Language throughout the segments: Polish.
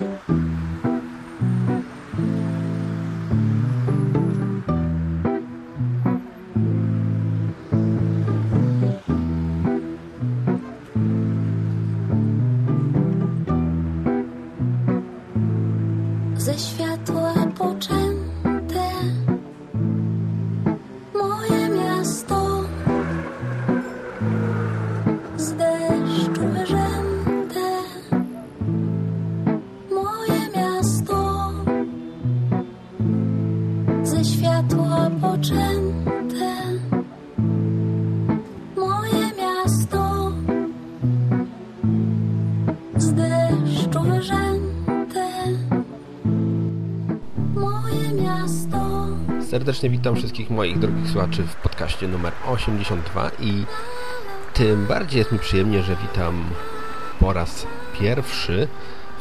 Mm-hmm. Serdecznie witam wszystkich moich drogich słuchaczy w podcaście numer 82 i tym bardziej jest mi przyjemnie, że witam po raz pierwszy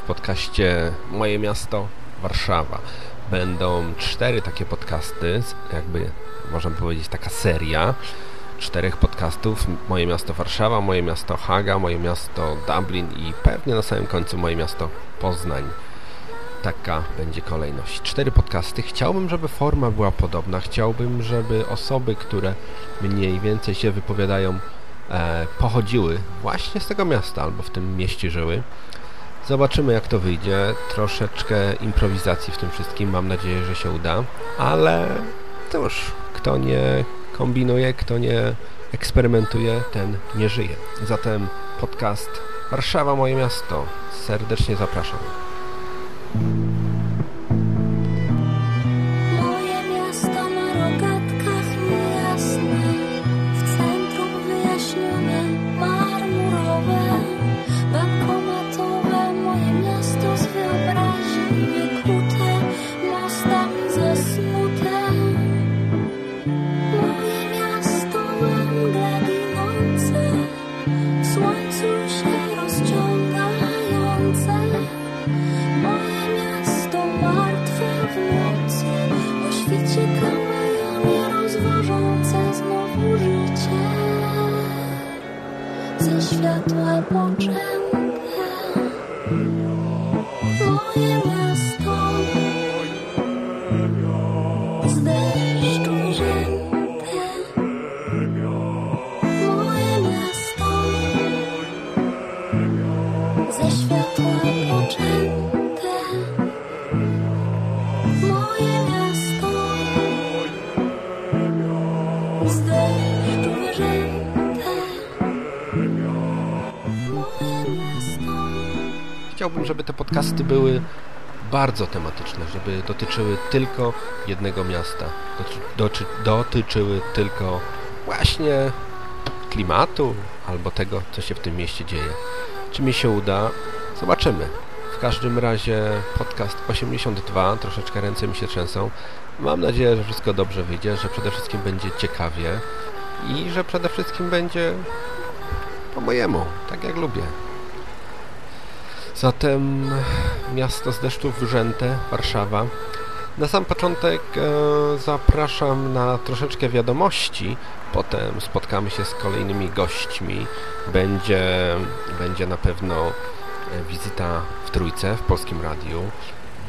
w podcaście Moje Miasto Warszawa. Będą cztery takie podcasty, jakby można powiedzieć taka seria czterech podcastów. Moje Miasto Warszawa, Moje Miasto Haga, Moje Miasto Dublin i pewnie na samym końcu Moje Miasto Poznań taka będzie kolejność. Cztery podcasty. Chciałbym, żeby forma była podobna. Chciałbym, żeby osoby, które mniej więcej się wypowiadają, e, pochodziły właśnie z tego miasta albo w tym mieście żyły. Zobaczymy, jak to wyjdzie. Troszeczkę improwizacji w tym wszystkim. Mam nadzieję, że się uda. Ale cóż, kto nie kombinuje, kto nie eksperymentuje, ten nie żyje. Zatem podcast Warszawa, moje miasto. Serdecznie zapraszam. Moje Chciałbym, żeby te podcasty były bardzo tematyczne, żeby dotyczyły tylko jednego miasta, doty, doty, dotyczyły tylko właśnie klimatu albo tego, co się w tym mieście dzieje. Czy mi się uda? Zobaczymy. W każdym razie podcast 82, troszeczkę ręce mi się trzęsą. Mam nadzieję, że wszystko dobrze wyjdzie, że przede wszystkim będzie ciekawie i że przede wszystkim będzie po mojemu, tak jak lubię. Zatem miasto z deszczów wyrzęte, Warszawa. Na sam początek e, zapraszam na troszeczkę wiadomości, potem spotkamy się z kolejnymi gośćmi. Będzie, będzie na pewno e, wizyta w Trójce, w Polskim Radiu.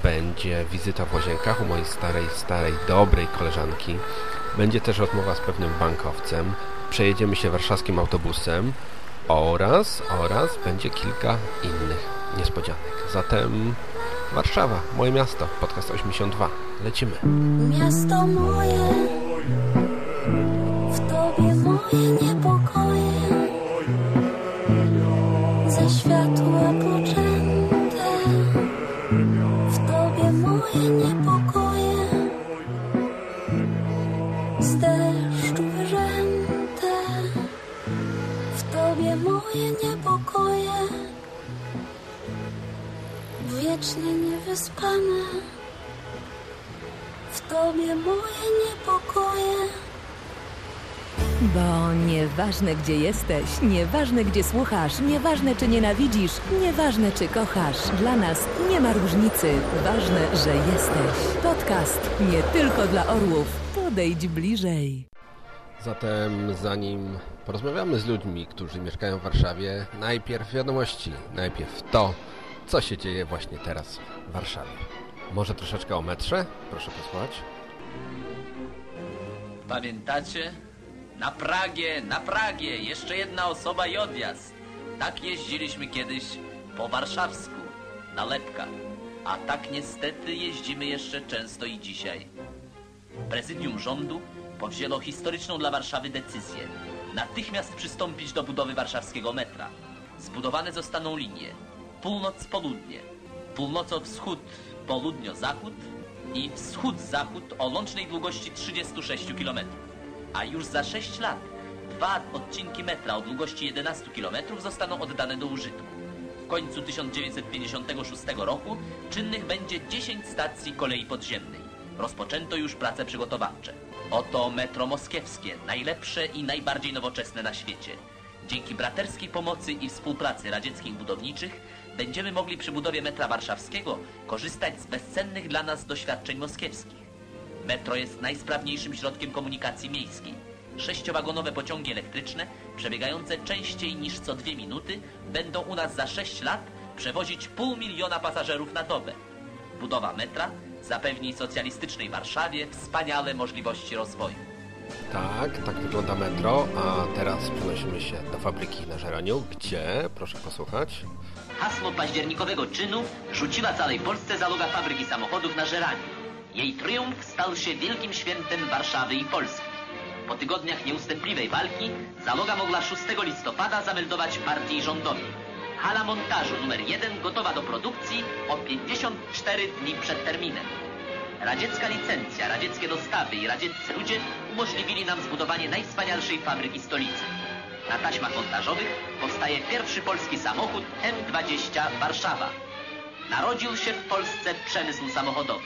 Będzie wizyta w Łazienkach u mojej starej, starej, dobrej koleżanki. Będzie też rozmowa z pewnym bankowcem. Przejedziemy się warszawskim autobusem oraz, oraz będzie kilka innych niespodzianek. Zatem Warszawa, moje miasto, podcast 82. Lecimy. Miasto moje, w tobie moje niepokoje, ze światła poczęte, w tobie moje niepokoje, z deszczu wyrzęte, w tobie moje niepokoje, wiecznie niewyspane. W tobie moje niepokoje, Bo nieważne gdzie jesteś, nieważne gdzie słuchasz, nieważne czy nienawidzisz, nieważne czy kochasz, dla nas nie ma różnicy. Ważne, że jesteś. Podcast nie tylko dla orłów. Podejdź bliżej. Zatem zanim porozmawiamy z ludźmi, którzy mieszkają w Warszawie, najpierw wiadomości. Najpierw to, co się dzieje właśnie teraz w Warszawie. Może troszeczkę o metrze? Proszę posłuchać. Pamiętacie? Na Pragie, na Pragie, jeszcze jedna osoba i odjazd. Tak jeździliśmy kiedyś po warszawsku, na lepka. A tak niestety jeździmy jeszcze często i dzisiaj. Prezydium rządu powzięło historyczną dla Warszawy decyzję. Natychmiast przystąpić do budowy warszawskiego metra. Zbudowane zostaną linie północ-południe, północo-wschód, południo-zachód i wschód-zachód o łącznej długości 36 km. A już za 6 lat dwa odcinki metra o długości 11 km zostaną oddane do użytku. W końcu 1956 roku czynnych będzie 10 stacji kolei podziemnej. Rozpoczęto już prace przygotowawcze. Oto metro moskiewskie, najlepsze i najbardziej nowoczesne na świecie. Dzięki braterskiej pomocy i współpracy radzieckich budowniczych będziemy mogli przy budowie metra warszawskiego korzystać z bezcennych dla nas doświadczeń moskiewskich. Metro jest najsprawniejszym środkiem komunikacji miejskiej. Sześciowagonowe pociągi elektryczne, przebiegające częściej niż co dwie minuty, będą u nas za 6 lat przewozić pół miliona pasażerów na dobę. Budowa metra zapewni socjalistycznej Warszawie wspaniale możliwości rozwoju. Tak, tak wygląda metro, a teraz przenosimy się do fabryki na Żeraniu, gdzie, proszę posłuchać, Hasło październikowego czynu rzuciła całej Polsce załoga fabryki samochodów na Żeraniu. Jej triumf stał się wielkim świętem Warszawy i Polski. Po tygodniach nieustępliwej walki załoga mogła 6 listopada zameldować partii rządowi. Hala montażu numer 1 gotowa do produkcji o 54 dni przed terminem. Radziecka licencja, radzieckie dostawy i radzieccy ludzie umożliwili nam zbudowanie najwspanialszej fabryki stolicy. Na taśmach montażowych powstaje pierwszy polski samochód M20 Warszawa. Narodził się w Polsce przemysł samochodowy.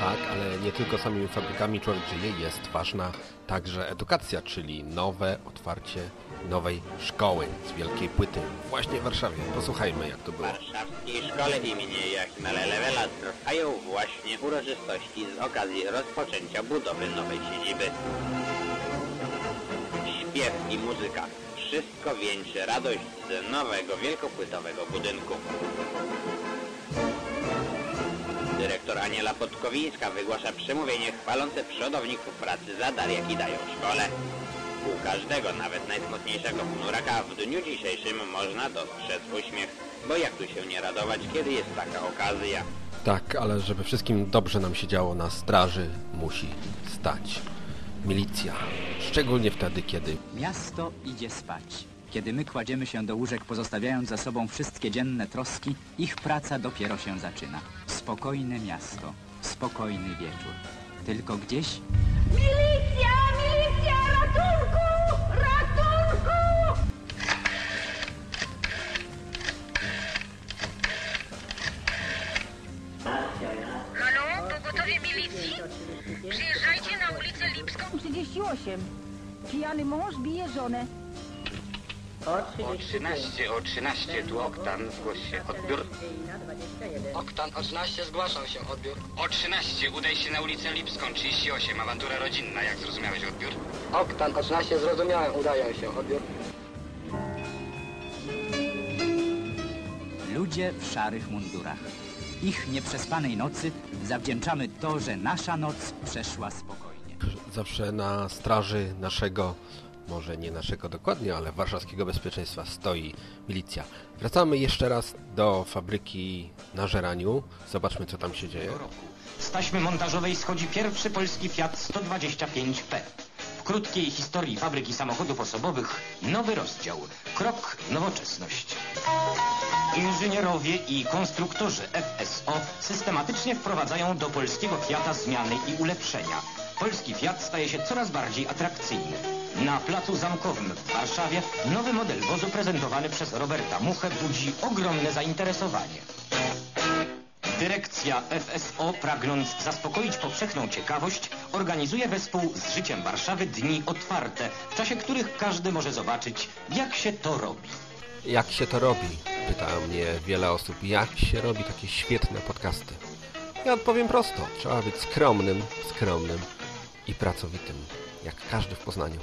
Tak, ale nie tylko samymi fabrykami człowiek żyje, jest ważna także edukacja, czyli nowe otwarcie nowej szkoły z wielkiej płyty właśnie w Warszawie. Posłuchajmy jak to było. W warszawskiej szkole imienia Joachima Lelewela trwają właśnie uroczystości z okazji rozpoczęcia budowy nowej siedziby. Śpiew i muzyka. Wszystko wieńczy radość z nowego wielkopłytowego budynku. Dyrektor Aniela Podkowińska wygłasza przemówienie chwalące przodowników pracy za dar, jaki dają szkole. U każdego, nawet najsmutniejszego ponuraka w dniu dzisiejszym można dostrzec uśmiech, bo jak tu się nie radować, kiedy jest taka okazja. Tak, ale żeby wszystkim dobrze nam się działo na straży, musi stać milicja. Szczególnie wtedy, kiedy Miasto idzie spać. Kiedy my kładziemy się do łóżek, pozostawiając za sobą wszystkie dzienne troski, ich praca dopiero się zaczyna. Spokojne miasto, spokojny wieczór. Tylko gdzieś Milicja! Milicja! Ratunku! Ratunku! Halo, pogotowie milicji? Przyjeżdżajcie na ulicę Lipską. 38. Pijany mąż bije żonę. O 13, o 13, tu Oktan, zgłoś się, odbiór. Oktan o 13 zgłaszam się, odbiór. O 13, udaj się na ulicę Lipską, 38, awantura rodzinna, jak zrozumiałeś odbiór? Oktan o 13 zrozumiałem, udaję się, odbiór. ludzie w szarych mundurach. Ich nieprzespanej nocy zawdzięczamy to, że nasza noc przeszła spokojnie. zawsze na straży naszego, może nie naszego dokładnie, ale warszawskiego bezpieczeństwa stoi milicja. Wracamy jeszcze raz do fabryki na Żeraniu. Zobaczmy, co tam się dzieje. Z taśmy montażowej schodzi pierwszy polski Fiat 125P. W krótkiej historii fabryki samochodów osobowych nowy rozdział. Krok nowoczesność. Inżynierowie i konstruktorzy FSO systematycznie wprowadzają do polskiego Fiata zmiany i ulepszenia. Polski Fiat staje się coraz bardziej atrakcyjny. Na placu zamkowym w Warszawie nowy model wozu prezentowany przez Roberta Muchę budzi ogromne zainteresowanie. Dyrekcja FSO, pragnąc zaspokoić powszechną ciekawość, organizuje wespół z życiem Warszawy dni otwarte, w czasie których każdy może zobaczyć, jak się to robi. Jak się to robi? Pyta mnie wiele osób. Jak się robi takie świetne podcasty? Ja odpowiem prosto. Trzeba być skromnym, skromnym i pracowitym. Jak każdy w Poznaniu.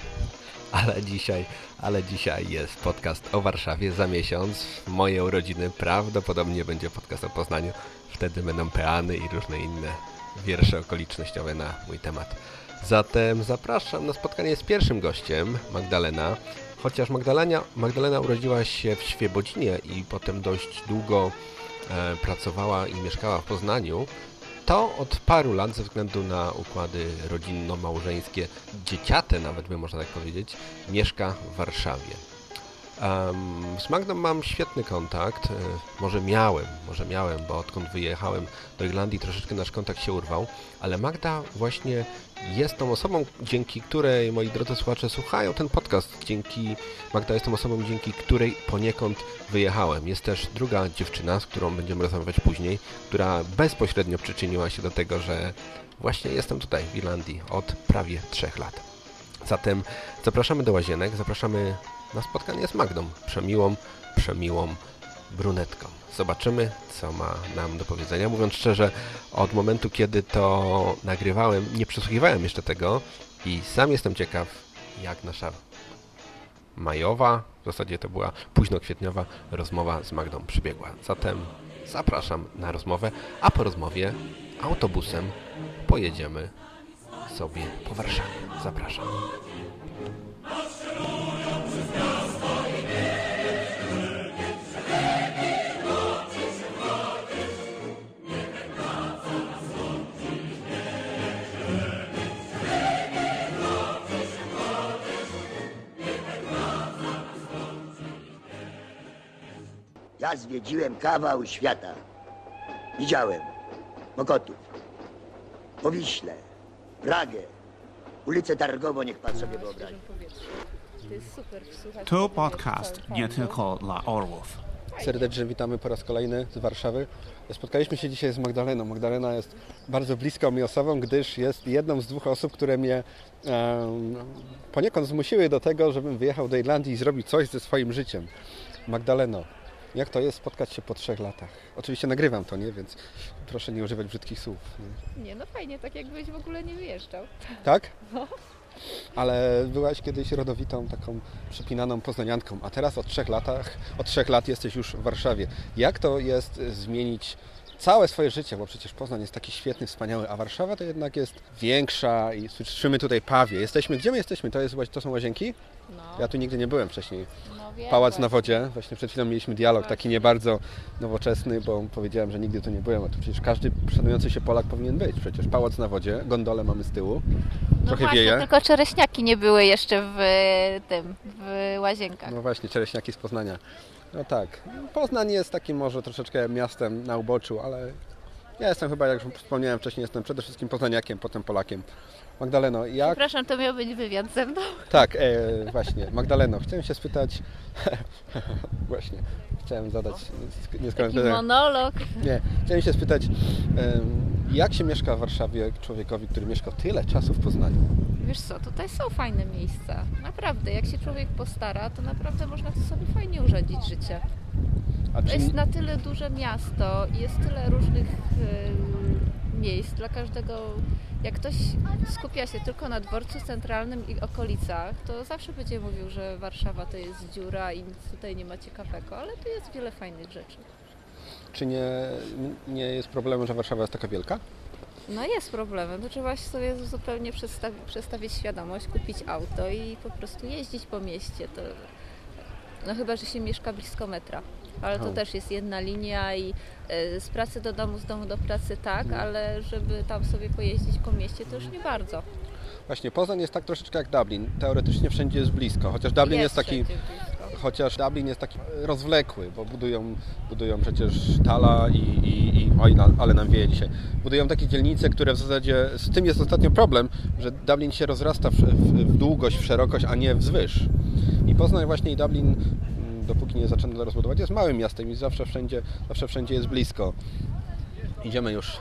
ale dzisiaj, ale dzisiaj jest podcast o Warszawie. Za miesiąc, moje urodziny, prawdopodobnie będzie podcast o Poznaniu. Wtedy będą peany i różne inne wiersze okolicznościowe na mój temat. Zatem zapraszam na spotkanie z pierwszym gościem, Magdalena. Chociaż Magdalena, Magdalena urodziła się w Świebodzinie i potem dość długo e, pracowała i mieszkała w Poznaniu, to od paru lat ze względu na układy rodzinno-małżeńskie, dzieciate nawet by można tak powiedzieć, mieszka w Warszawie. Um, z Magdą mam świetny kontakt, e, może miałem, może miałem, bo odkąd wyjechałem do Irlandii troszeczkę nasz kontakt się urwał, ale Magda właśnie jest tą osobą, dzięki której moi drodzy słuchacze słuchają ten podcast. Dzięki Magda jest tą osobą, dzięki której poniekąd wyjechałem. Jest też druga dziewczyna, z którą będziemy rozmawiać później, która bezpośrednio przyczyniła się do tego, że właśnie jestem tutaj w Irlandii od prawie trzech lat. Zatem zapraszamy do łazienek, zapraszamy na spotkanie z Magdą, przemiłą, przemiłą brunetką. Zobaczymy, co ma nam do powiedzenia. Mówiąc szczerze, od momentu, kiedy to nagrywałem, nie przesłuchiwałem jeszcze tego i sam jestem ciekaw, jak nasza majowa, w zasadzie to była późno-kwietniowa rozmowa z Magdą przybiegła. Zatem zapraszam na rozmowę, a po rozmowie autobusem pojedziemy sobie po Warszawie. Zapraszam. Ja zwiedziłem kawał świata. Widziałem Mokotów, Powiśle, Pragę, ulicę Targową, niech pan sobie wyobrazi. To podcast nie tylko dla orłów. Serdecznie witamy po raz kolejny z Warszawy. Spotkaliśmy się dzisiaj z Magdaleną. Magdalena jest bardzo bliską mi osobą, gdyż jest jedną z dwóch osób, które mnie um, poniekąd zmusiły do tego, żebym wyjechał do Irlandii i zrobił coś ze swoim życiem. Magdaleno, jak to jest spotkać się po trzech latach? Oczywiście nagrywam to, nie? Więc proszę nie używać brzydkich słów. Nie, nie no fajnie, tak jakbyś w ogóle nie wyjeżdżał. Tak? No. Ale byłaś kiedyś rodowitą, taką przypinaną poznanianką, a teraz od trzech latach, od trzech lat jesteś już w Warszawie. Jak to jest zmienić całe swoje życie, bo przecież Poznań jest taki świetny, wspaniały, a Warszawa to jednak jest większa i słyszymy tutaj Pawie. Jesteśmy, gdzie my jesteśmy? To, jest, to są łazienki? No. Ja tu nigdy nie byłem wcześniej. No, wiem Pałac właśnie. na wodzie. Właśnie przed chwilą mieliśmy dialog taki nie bardzo nowoczesny, bo powiedziałem, że nigdy tu nie byłem, a tu przecież każdy szanujący się Polak powinien być. Przecież Pałac na wodzie, gondolę mamy z tyłu, No trochę właśnie, wieje. tylko czereśniaki nie były jeszcze w tym, w łazienkach. No właśnie, czereśniaki z Poznania. No tak. Poznań jest takim może troszeczkę miastem na uboczu, ale ja jestem chyba, jak już wspomniałem wcześniej, jestem przede wszystkim poznaniakiem, potem Polakiem. Magdaleno, jak... Przepraszam, to miał być wywiad ze mną. Tak, e, właśnie. Magdaleno, chciałem się spytać... właśnie, chciałem zadać. Taki monolog. Nie, chciałem się spytać, em, jak się mieszka w Warszawie człowiekowi, który mieszkał tyle czasu w Poznaniu? Wiesz co, tutaj są fajne miejsca. Naprawdę, jak się człowiek postara, to naprawdę można to sobie fajnie urządzić życie. Czy- jest na tyle duże miasto i jest tyle różnych y, miejsc dla każdego. Jak ktoś skupia się tylko na dworcu centralnym i okolicach, to zawsze będzie mówił, że Warszawa to jest dziura i nic tutaj nie ma ciekawego, ale tu jest wiele fajnych rzeczy. Czy nie, nie jest problemem, że Warszawa jest taka wielka? No jest problemem, to trzeba sobie zupełnie przestawi- przestawić świadomość, kupić auto i po prostu jeździć po mieście. To, no chyba, że się mieszka blisko metra. Ale to też jest jedna linia i e, z pracy do domu, z domu do pracy tak, Mhm. ale żeby tam sobie pojeździć po mieście to już nie bardzo. Właśnie, Poznań jest tak troszeczkę jak Dublin. Teoretycznie wszędzie jest blisko, chociaż Dublin jest, Jest taki... Chociaż Dublin jest taki rozwlekły, bo budują, budują przecież Tala i, i, i oj, na- ale nam wieje dzisiaj. Budują takie dzielnice, które w zasadzie, z tym jest ostatnio problem, że Dublin się rozrasta w, w, w długość, w szerokość, a nie wzwyż. I Poznań właśnie i Dublin, dopóki nie zaczęto rozbudować, jest małym miastem i zawsze wszędzie, zawsze wszędzie jest blisko. Idziemy już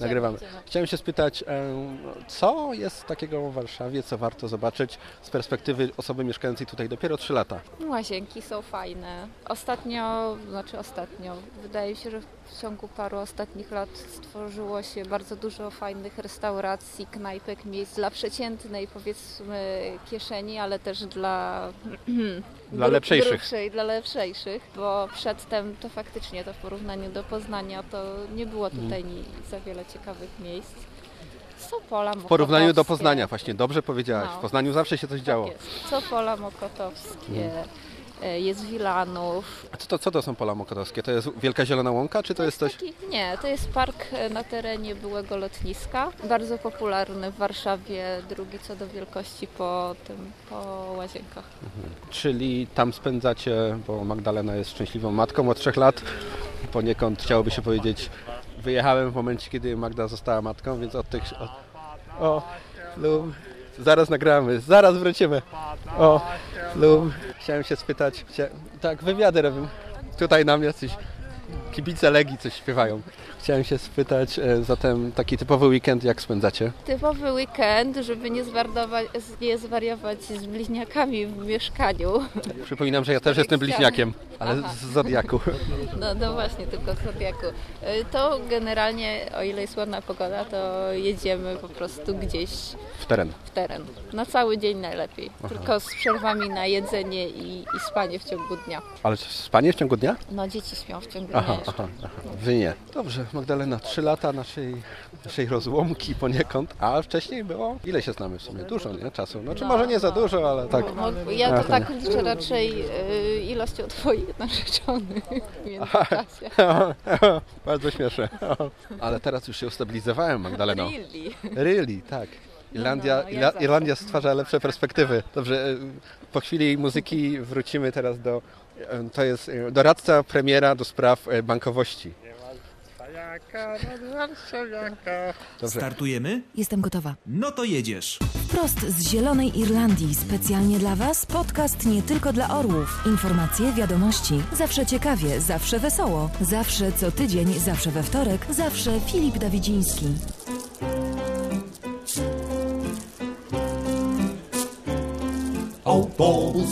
nagrywamy. idziemy. Chciałem się spytać, co jest takiego w Warszawie, co warto zobaczyć z perspektywy osoby mieszkającej tutaj dopiero 3 lata? Łazienki są fajne. Ostatnio, znaczy ostatnio, wydaje się, że w ciągu paru ostatnich lat stworzyło się bardzo dużo fajnych restauracji, knajpek, miejsc dla przeciętnej powiedzmy kieszeni, ale też dla Dla lepszejszych. grubszej, dla lepszejszych, bo przedtem to faktycznie to w porównaniu do Poznania to nie było tutaj ni- za wiele ciekawych miejsc. Sopola, W porównaniu do. Poznania, właśnie dobrze powiedziałaś. No. W Poznaniu zawsze się coś działo. Jest. Co pola mokotowskie, e, jest Wilanów. A co to, co to są pola mokotowskie? To jest Wielka Zielona Łąka, czy to jest coś... Taki, nie, to jest park e, na terenie byłego lotniska. Bardzo popularny w Warszawie, drugi co do wielkości po tym, po łazienkach. Mhm. Czyli tam spędzacie, bo Magdalena jest szczęśliwą matką od trzech lat. Poniekąd chciałoby się powiedzieć, wyjechałem w momencie, kiedy Magda została matką, więc od tych... Od... O, lub... Zaraz nagramy, zaraz wrócimy. O, lub... Chciałem się spytać, chcia... tak, wywiady robię. Tutaj nam jacyś kibice Legii coś śpiewają. Chciałem się spytać, e, zatem taki typowy weekend jak spędzacie? Typowy weekend, żeby nie, nie zwariować z bliźniakami w mieszkaniu. Przypominam, że ja też jestem bliźniakiem, ale Aha. z Zodiaku. No, no właśnie, tylko z Zodiaku. Y, To generalnie, o ile jest ładna pogoda, to jedziemy po prostu gdzieś W teren. w teren. Na cały dzień najlepiej. Aha. Tylko z przerwami na jedzenie i, i spanie w ciągu dnia. Ale spanie w ciągu dnia? No dzieci śpią w ciągu Aha, dnia aha, aha. Wy nie. Dobrze, Magdalena, trzy lata naszej, naszej rozłomki poniekąd, a wcześniej było... Ile się znamy w sumie? Dużo, nie? Czasu. Znaczy No, może nie za dużo, ale tak... No, ja to Aha. tak liczę raczej y, ilością twoich narzeczonych w międzyczasie. Bardzo śmieszne. Ale teraz już się ustabilizowałem, Magdaleno. Really? Really, tak. Irlandia, no, Ila- zawsze. Irlandia stwarza lepsze perspektywy. Dobrze, e, po chwili muzyki wrócimy teraz do... e, To jest e, doradca premiera do spraw e, Startujemy? Jestem gotowa. No to jedziesz. Wprost z Zielonej Irlandii, specjalnie dla Was, podcast nie tylko dla orłów. Informacje, wiadomości, zawsze ciekawie, zawsze wesoło, zawsze co tydzień, zawsze we wtorek, zawsze Filip Dawidziński. Autobus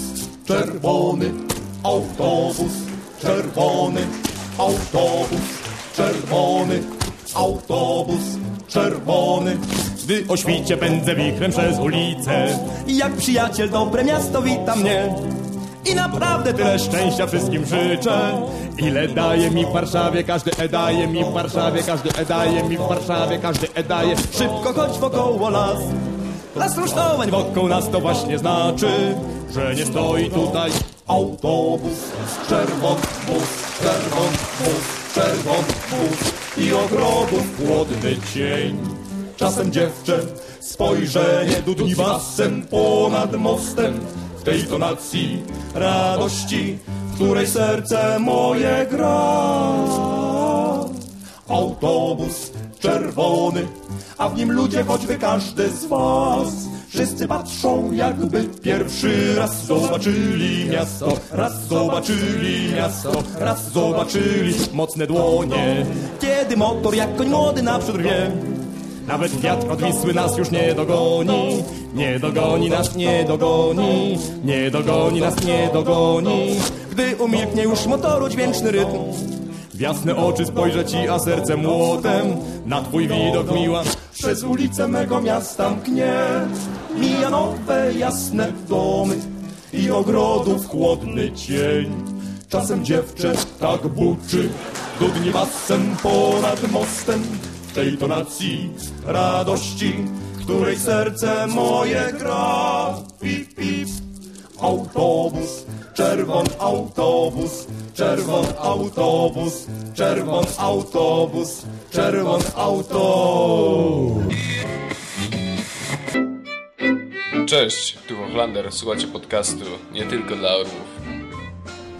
czerwony, autobus czerwony, autobus czerwony, autobus czerwony. Gdy o świcie pędzę wichrem przez ulicę Jak przyjaciel dobre miasto wita mnie. I naprawdę tyle szczęścia wszystkim życzę. Ile daje mi w Warszawie, każdy e daje mi w Warszawie Każdy e daje mi w Warszawie, każdy e daje. Szybko chodź wokoło las. Las rusztowań wokół nas to właśnie znaczy Że nie stoi tutaj Autobus. Czerwony, bus czerwony, bus bus i ogrodów chłodny cień. Czasem dziewczę spojrzenie dudni basem ponad mostem w tej tonacji radości, w której serce moje gra. Autobus czerwony, a w nim ludzie, choćby każdy z was. Wszyscy patrzą, jakby pierwszy raz zobaczyli miasto, raz zobaczyli miasto, Raz zobaczyli mocne dłonie, kiedy motor jak koń młody naprzód rwie. Nawet wiatr od Wisły nas już nie dogoni, nie dogoni nas, nie dogoni, nie dogoni nas, nie dogoni. Gdy umilknie już motoru dźwięczny rytm, w jasne oczy spojrzę ci, a serce młotem na twój widok miła. Przez ulice mego miasta mknie, mija nowe jasne domy i ogrodów chłodny cień. Czasem dziewczę tak buczy, dudni basem ponad mostem, w tej tonacji radości, której serce moje gra. Pip, pip. Autobus, czerwon autobus, czerwon autobus, czerwon autobus, czerwon autobus. Cześć, tu Hochlander, słuchacie podcastu nie tylko dla orłów.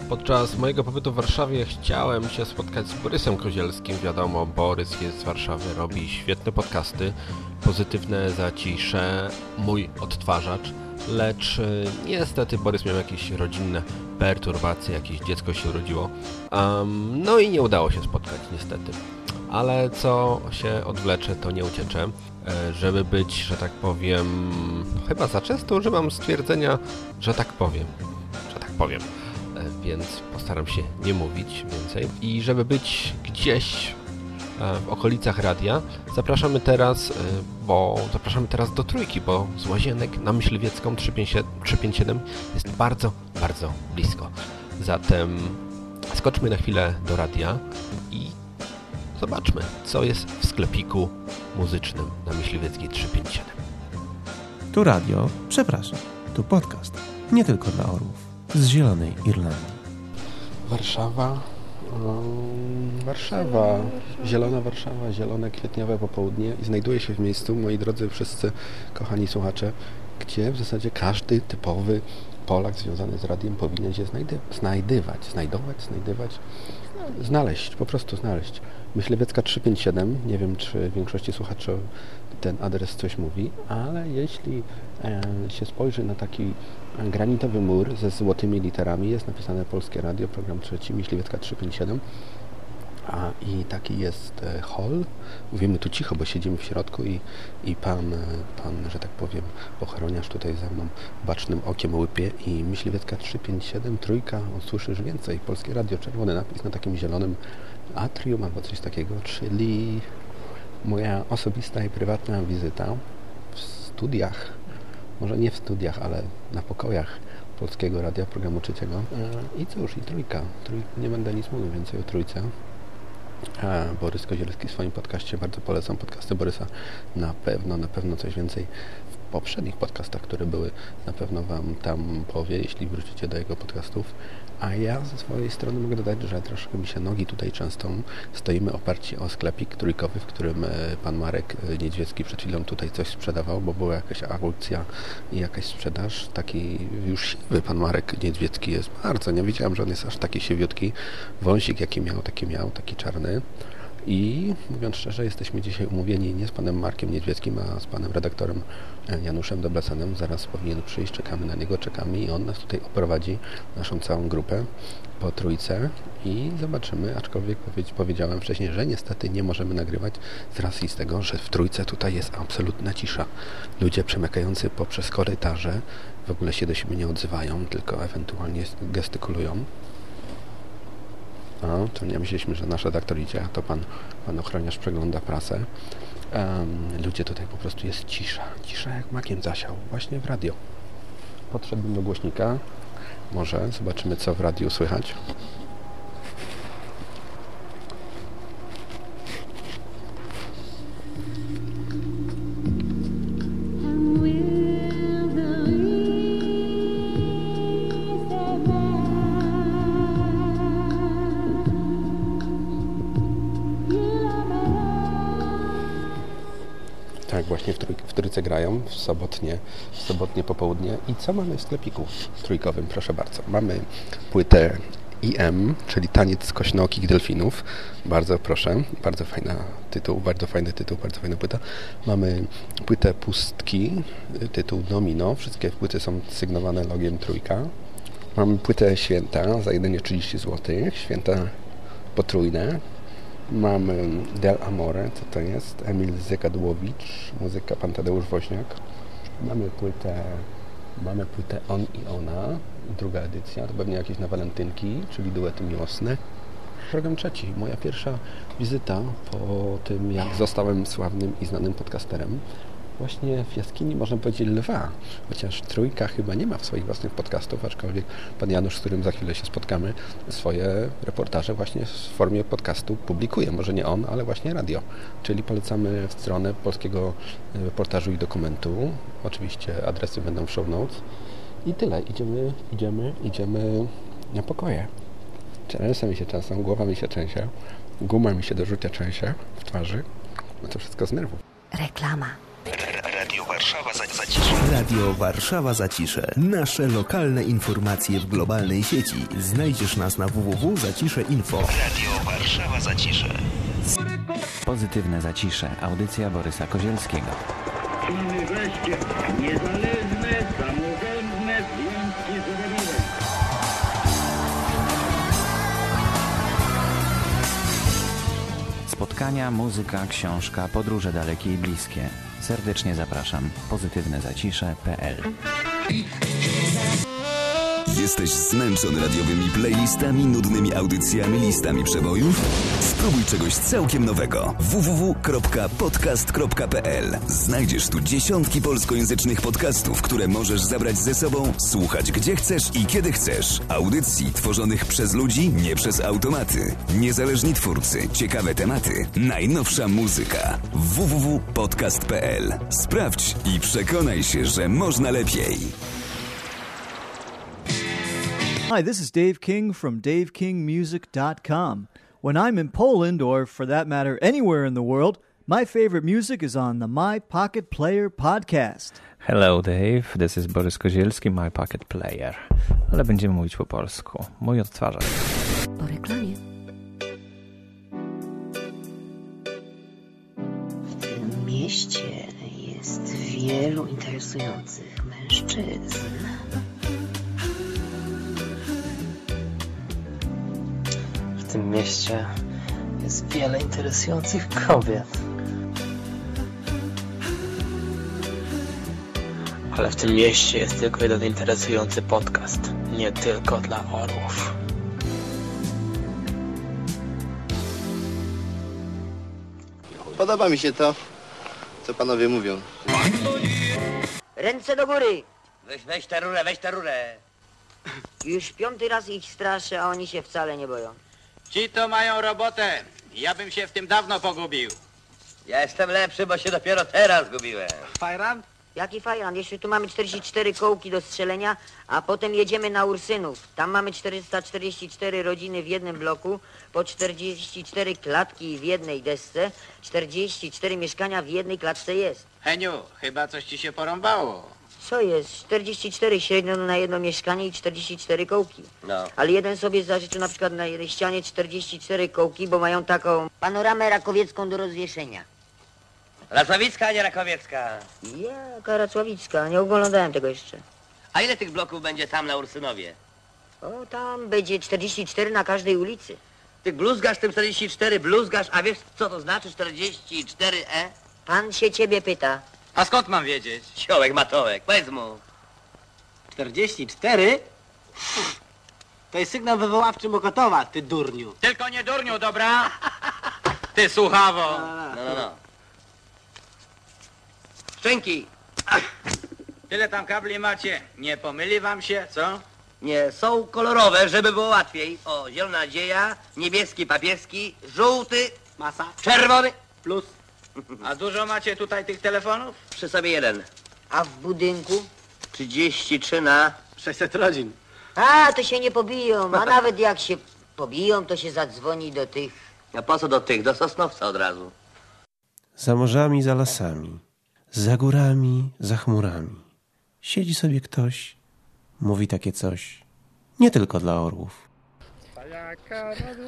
Podczas mojego pobytu w Warszawie chciałem się spotkać z Borysem Kozielskim. Wiadomo, Borys jest z Warszawy, robi świetne podcasty, pozytywne zacisze, mój odtwarzacz. Lecz y, niestety Borys miał jakieś rodzinne perturbacje, jakieś dziecko się urodziło. Um, no i nie udało się spotkać niestety. ale co się odwlecze, to nie ucieczę. E, żeby być, że tak powiem, chyba za często używam stwierdzenia, że tak powiem, że tak powiem, e, więc postaram się nie mówić więcej. I żeby być gdzieś w okolicach radia, zapraszamy teraz, bo zapraszamy teraz do trójki, bo z Łazienek na Myśliwiecką 357 jest bardzo, bardzo blisko. Zatem skoczmy na chwilę do radia i zobaczmy, co jest w sklepiku muzycznym na Myśliwieckiej 357. Tu radio, przepraszam, tu podcast, nie tylko dla orłów, z Zielonej Irlandii. Warszawa, Warszawa, zielona Warszawa, zielone kwietniowe popołudnie i znajduje się w miejscu, moi drodzy wszyscy kochani słuchacze, gdzie w zasadzie każdy typowy Polak związany z radiem powinien się znajdy znajdywać, znajdować, znajdywać, znaleźć, po prostu znaleźć. Myśliwiecka 357, nie wiem czy większości słuchaczy ten adres coś mówi, ale jeśli e, się spojrzy na taki granitowy mur ze złotymi literami, jest napisane Polskie Radio, program trzeci, Myśliwiecka 357, a i taki jest e, hall. Mówimy tu cicho, bo siedzimy w środku i, i pan, e, pan, że tak powiem, ochroniarz tutaj za mną bacznym okiem łypie i Myśliwiecka 357, trójka, usłyszysz więcej. Polskie Radio, czerwony napis na takim zielonym atrium albo coś takiego, czyli moja osobista i prywatna wizyta w studiach, może nie w studiach, ale na pokojach Polskiego Radia, programu trzeciego. I cóż, i trójka. trójka. Nie będę nic mówił więcej o trójce. Borys Kozielski w swoim podcaście, bardzo polecam podcasty Borysa. Na pewno, na pewno coś więcej w poprzednich podcastach, które były, na pewno Wam tam powie, jeśli wrócicie do jego podcastów. A ja ze swojej strony mogę dodać, że troszkę mi się nogi tutaj często stoimy oparci o sklepik trójkowy, w którym e, pan Marek e, Niedźwiecki przed chwilą tutaj coś sprzedawał, bo była jakaś aukcja i jakaś sprzedaż. Taki już siwy pan Marek Niedźwiecki jest bardzo. Nie wiedziałem, że on jest aż taki siewiutki. Wąsik jaki miał, taki miał, taki czarny. I mówiąc szczerze, jesteśmy dzisiaj umówieni nie z panem Markiem Niedźwieckim, a z panem redaktorem Januszem Doblacenem. Zaraz powinien przyjść, czekamy na niego, czekamy i on nas tutaj oprowadzi, naszą całą grupę po trójce i zobaczymy, aczkolwiek powiedziałem wcześniej, że niestety nie możemy nagrywać z racji z tego, że w trójce tutaj jest absolutna cisza. Ludzie przemykający poprzez korytarze w ogóle się do siebie nie odzywają, tylko ewentualnie gestykulują. A, to nie myśleliśmy, że nasz redaktor idzie, to pan, pan ochroniarz przegląda prasę. Um, ludzie tutaj po prostu jest cisza. Cisza jak makiem zasiał. Właśnie w radio. Podszedłbym do głośnika. Może zobaczymy, co w radiu słychać. W sobotnie, w sobotnie popołudnie. I co mamy w sklepiku trójkowym? Proszę bardzo. Mamy płytę IM, czyli Taniec Kośnookich Delfinów. Bardzo proszę, bardzo fajny tytuł, bardzo fajny tytuł, bardzo fajna płyta. Mamy płytę Pustki, tytuł Domino. Wszystkie płyty są sygnowane logiem trójka. Mamy płytę Święta za jedynie 30 zł. Święta potrójne. Mamy Del Amore, co to jest? Emil Zykadłowicz, muzyka Pan Tadeusz Woźniak. Mamy płytę, mamy płytę On i Ona, druga edycja, to pewnie jakieś na walentynki, czyli duety miłosne. Program trzeci, moja pierwsza wizyta po tym, jak zostałem sławnym i znanym podcasterem właśnie w jaskini, można powiedzieć, lwa. Chociaż trójka chyba nie ma w swoich własnych podcastów, aczkolwiek pan Janusz, z którym za chwilę się spotkamy, swoje reportaże właśnie w formie podcastu publikuje. Może nie on, ale właśnie radio. Czyli polecamy w stronę polskiego reportażu i dokumentu. Oczywiście adresy będą w show notes. I tyle. Idziemy, idziemy, idziemy na pokoje. Ręce mi się często, głowa mi się trzęsie, guma mi się dorzucia trzęsie w twarzy. No to wszystko z nerwów. Reklama. Radio Warszawa Zacisze. Radio Warszawa Zacisze. Nasze lokalne informacje w globalnej sieci. Znajdziesz nas na www.zacisze.info. Radio Warszawa Zacisze. Pozytywne Zacisze. Audycja Borysa Kozielskiego. Mamy wreszcie niezależne, samorządne związki zawodowe. Spotkania, muzyka, książka, podróże dalekie i bliskie. Serdecznie zapraszam. pozytywnezacisze.pl Jesteś zmęczony radiowymi playlistami, nudnymi audycjami, listami przebojów? Spróbuj czegoś całkiem nowego. www.podcast.pl Znajdziesz tu dziesiątki polskojęzycznych podcastów, które możesz zabrać ze sobą, słuchać gdzie chcesz i kiedy chcesz. Audycji tworzonych przez ludzi, nie przez automaty. Niezależni twórcy, ciekawe tematy, najnowsza muzyka. www.podcast.pl Sprawdź i przekonaj się, że można lepiej. Hi, this is Dave King from DaveKingMusic.com. When I'm in Poland, or for that matter, anywhere in the world, my favorite music is on the My Pocket Player podcast. Hello Dave, this is Borys Kozielski, My Pocket Player. Ale będziemy mówić po polsku. Mój odtwarzacz. Po reklamie. W tym mieście jest wielu interesujących mężczyzn. Tym mieście jest wiele interesujących kobiet. Ale w tym mieście jest tylko jeden interesujący podcast. Nie tylko dla orłów. Podoba mi się to, co panowie mówią. Ręce do góry! Weź, weź tę rurę, weź tę rurę. Już piąty raz ich straszę, a oni się wcale nie boją. Ci to mają robotę. Ja bym się w tym dawno pogubił. Ja jestem lepszy, bo się dopiero teraz zgubiłem. Fajran? Jaki fajran? Jeszcze tu mamy 44 kołki do strzelenia, a potem jedziemy na Ursynów. Tam mamy 444 rodziny w jednym bloku, po 44 klatki w jednej desce, 44 mieszkania w jednej klatce jest. Heniu, chyba coś ci się porąbało. Co jest? 44 średnio na jedno mieszkanie i 44 kołki. No. Ale jeden sobie zażyczył na przykład na jednej ścianie 44 kołki, bo mają taką panoramę rakowiecką do rozwieszenia. Racławicka, a nie Rakowiecka. Jaka Racławicka, nie oglądałem tego jeszcze. A ile tych bloków będzie tam na Ursynowie? O, tam będzie 44 na każdej ulicy. Ty bluzgasz tym 44, bluzgasz, a wiesz co to znaczy 44E? Pan się ciebie pyta. A skąd mam wiedzieć? Siołek Matołek, powiedz mu. 44? To jest sygnał wywoławczy Mokotowa, ty durniu. Tylko nie durniu, dobra? Ty słuchawo. No, no, no. Szczęki. Tyle tam kabli macie. Nie pomyli wam się, co? Nie, są kolorowe, żeby było łatwiej. O, zielona nadzieja, niebieski papieski, żółty, Masa. czerwony. Plus. A dużo macie tutaj tych telefonów? Przy sobie jeden. A w budynku? 33 na... 600 rodzin. A, to się nie pobiją, a nawet jak się pobiją, to się zadzwoni do tych. A po co do tych? Do Sosnowca od razu. Za morzami, za lasami, za górami, za chmurami. Siedzi sobie ktoś, mówi takie coś. Nie tylko dla orłów.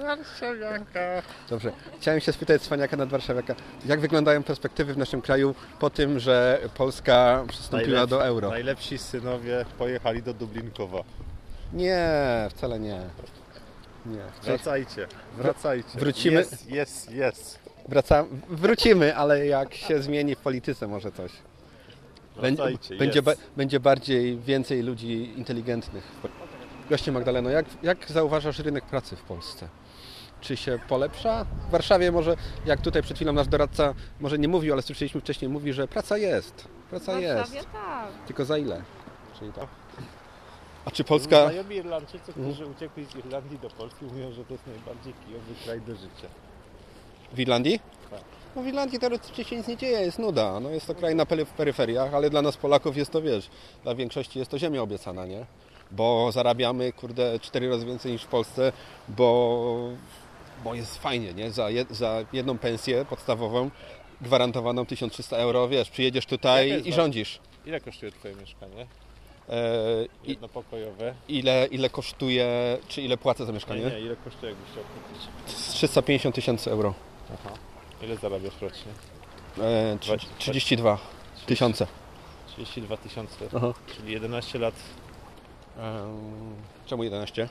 Warszawiaka. Dobrze. Chciałem się spytać Cwaniaka nad Warszawiaka, jak wyglądają perspektywy w naszym kraju po tym, że Polska przystąpiła do euro? Najlepsi synowie pojechali do Dublinkowa. Nie, wcale nie. Nie. Wracajcie, wracajcie. Wrócimy. Jest, jest, jest. Wraca... Wrócimy, ale jak się zmieni w polityce może coś. Wracajcie, będzie, ba- jest. będzie bardziej, więcej ludzi inteligentnych. Goście Magdaleno, jak, jak zauważasz rynek pracy w Polsce? Czy się polepsza? W Warszawie może, jak tutaj przed chwilą nasz doradca może nie mówił, ale słyszeliśmy wcześniej, mówi, że praca jest. Praca W jest. Warszawie tak. Tylko za ile? Czyli tak. A czy Polska... Znajomi Irlandczycy, którzy uciekli z Irlandii do Polski mówią, że to jest najbardziej kijowy kraj do życia. W Irlandii? Tak. No w Irlandii teoretycznie się nic nie dzieje, jest nuda. No jest to kraj na pery- peryferiach, ale dla nas Polaków jest to, wiesz, dla większości jest to ziemia obiecana, nie? Bo zarabiamy, kurde, cztery razy więcej niż w Polsce, bo, bo jest fajnie, nie? Za, jed, za jedną pensję podstawową gwarantowaną 1300 euro, wiesz, przyjedziesz tutaj i rządzisz. Ile kosztuje Twoje mieszkanie? E, Jednopokojowe? ile, ile kosztuje, czy ile płacę za mieszkanie? Nie, nie, ile kosztuje jakbyś chciał kupić? 350 tysięcy euro. Aha. Ile zarabiasz rocznie? E, trzy- 32 tysiące. 32 tysiące, czyli 11 lat. Czemu 11?